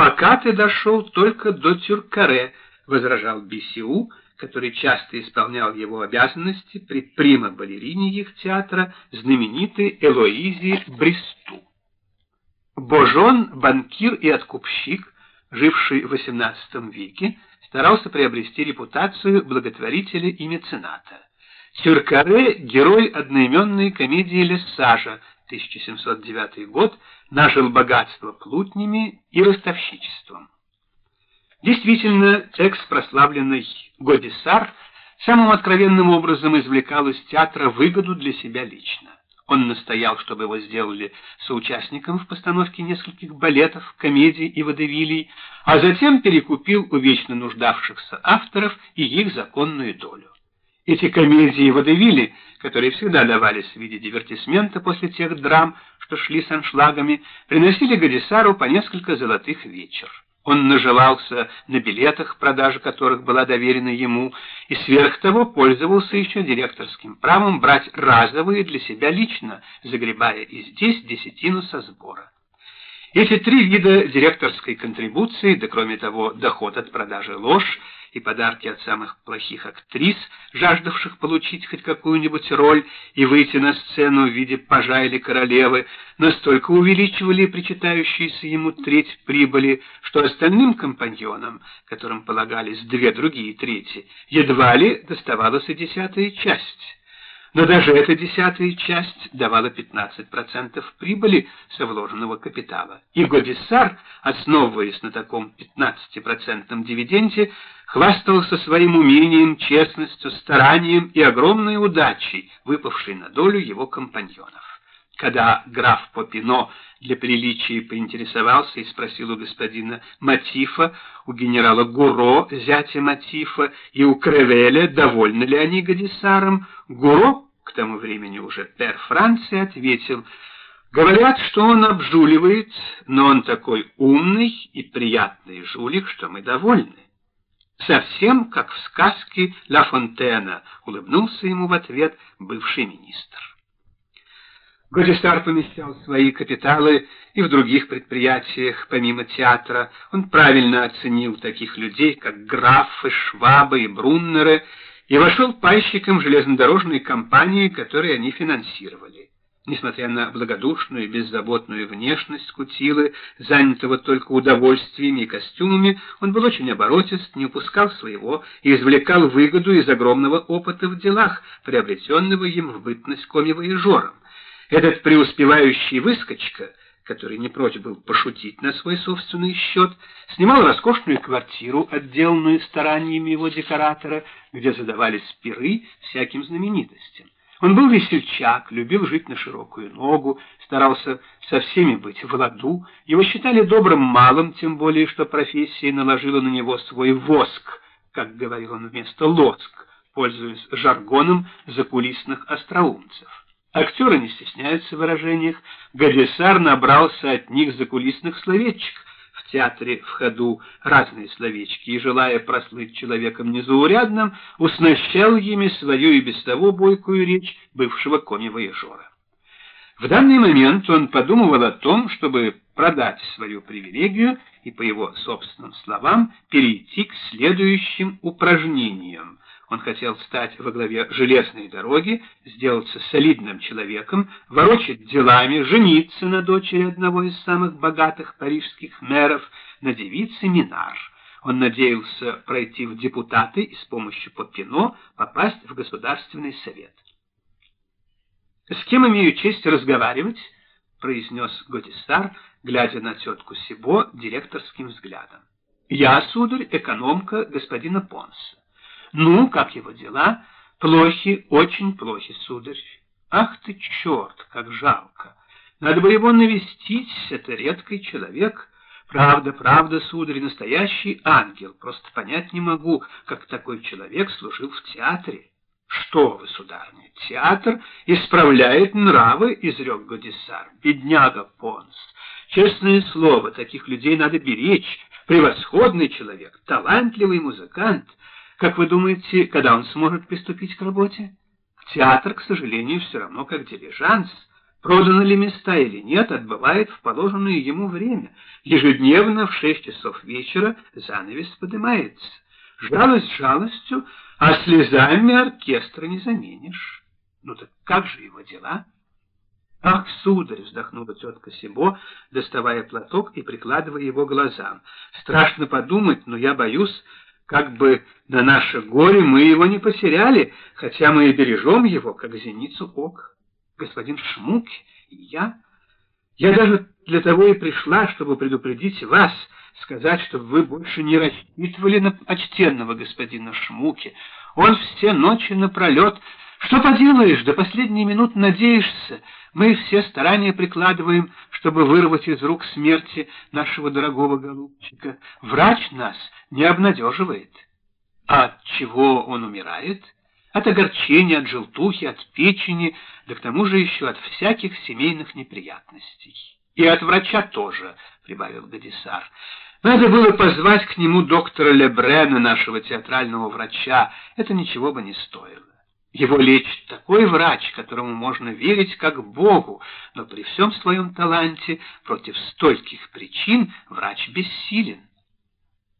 «Пока ты дошел только до Тюркаре», — возражал Бисиу, который часто исполнял его обязанности при прима-балерине их театра, знаменитой Элоизе Бристу. Божон, банкир и откупщик, живший в XVIII веке, старался приобрести репутацию благотворителя и мецената. Тюркаре — герой одноименной комедии Лессажа, 1709 год, нажил богатство плутнями и ростовщичеством. Действительно, текст прославленный Годисар самым откровенным образом извлекал из театра выгоду для себя лично. Он настоял, чтобы его сделали соучастником в постановке нескольких балетов, комедий и водевилей, а затем перекупил у вечно нуждавшихся авторов и их законную долю. Эти комедии водевили, которые всегда давались в виде дивертисмента после тех драм, что шли с аншлагами, приносили Гадисару по несколько золотых вечер. Он наживался на билетах, продажа которых была доверена ему, и сверх того пользовался еще директорским правом брать разовые для себя лично, загребая и здесь десятину со сбора. Эти три вида директорской контрибуции, да кроме того доход от продажи ложь, и подарки от самых плохих актрис, жаждавших получить хоть какую-нибудь роль и выйти на сцену в виде пажа или королевы, настолько увеличивали причитающиеся ему треть прибыли, что остальным компаньонам, которым полагались две другие трети, едва ли доставалась и десятая часть. Но даже эта десятая часть давала 15% прибыли со вложенного капитала. И Годиссар, основываясь на таком 15% дивиденде, хвастался своим умением, честностью, старанием и огромной удачей, выпавшей на долю его компаньонов. Когда граф Попино для приличия поинтересовался и спросил у господина Матифа, у генерала Гуро, зятя Матифа, и у Кревеля, довольны ли они Гадисаром, Гуро, к тому времени уже пер Франции, ответил, «Говорят, что он обжуливает, но он такой умный и приятный жулик, что мы довольны». «Совсем как в сказке Ла Фонтена», — улыбнулся ему в ответ бывший министр. Годистар помещал свои капиталы и в других предприятиях, помимо театра. Он правильно оценил таких людей, как графы, швабы и бруннеры, и вошел пайщиком в железнодорожной компании, которые они финансировали. Несмотря на благодушную и беззаботную внешность Кутилы, занятого только удовольствиями и костюмами, он был очень оборотист, не упускал своего и извлекал выгоду из огромного опыта в делах, приобретенного им в бытность коми-воежором. Этот преуспевающий выскочка, который не прочь был пошутить на свой собственный счет, снимал роскошную квартиру, отделанную стараниями его декоратора, где задавались пиры всяким знаменитостям. Он был весельчак, любил жить на широкую ногу, старался со всеми быть в ладу. Его считали добрым малым, тем более, что профессия наложила на него свой воск, как говорил он вместо лоск, пользуясь жаргоном закулисных остроумцев. Актеры не стесняются в выражениях. Гадисар набрался от них закулисных словечек. В театре в ходу разные словечки, и, желая прослыть человеком незаурядным, уснащал ими свою и без того бойкую речь бывшего коми-воежора. В данный момент он подумывал о том, чтобы продать свою привилегию и, по его собственным словам, перейти к следующим упражнениям, он хотел стать во главе железной дороги, сделаться солидным человеком, ворочать делами, жениться на дочери одного из самых богатых парижских мэров, на девице Минар. Он надеялся пройти в депутаты и с помощью Попино попасть в Государственный совет. «С кем имею честь разговаривать?» — произнес Готисар, глядя на тетку Сибо директорским взглядом. «Я, сударь, экономка господина Понса. Ну, как его дела? Плохи, очень плохи, сударь. Ах ты черт, как жалко. Надо бы его навестить, это редкий человек. Правда, правда, сударь, настоящий ангел. Просто понять не могу, как такой человек служил в театре. Что вы, сударыня, театр исправляет нравы, изрек Годисар. Бедняга Понс. Честное слово, таких людей надо беречь. Превосходный человек, талантливый музыкант — как вы думаете, когда он сможет приступить к работе? Театр, к сожалению, все равно как дилижанс. проданы ли места или нет, отбывает в положенное ему время. Ежедневно в шесть часов вечера занавес поднимается. Жалость жалостью, а слезами оркестра не заменишь. Ну так как же его дела? «Ах, сударь!» — вздохнула тетка Сибо, доставая платок и прикладывая его глазам. «Страшно подумать, но я боюсь, как бы на наше горе мы его не потеряли, хотя мы и бережем его, как зеницу ок. Господин Шмук и я... Я даже для того и пришла, чтобы предупредить вас, сказать, чтобы вы больше не рассчитывали на почтенного господина Шмуки. Он все ночи напролет что поделаешь, до последней минуты надеешься. Мы все старания прикладываем, чтобы вырвать из рук смерти нашего дорогого голубчика. Врач нас не обнадеживает. А от чего он умирает? От огорчения, от желтухи, от печени, да к тому же еще от всяких семейных неприятностей. И от врача тоже, — прибавил Гадисар. Надо было позвать к нему доктора Лебрена, нашего театрального врача. Это ничего бы не стоило. Его лечит такой врач, которому можно верить как Богу, но при всем своем таланте против стольких причин врач бессилен.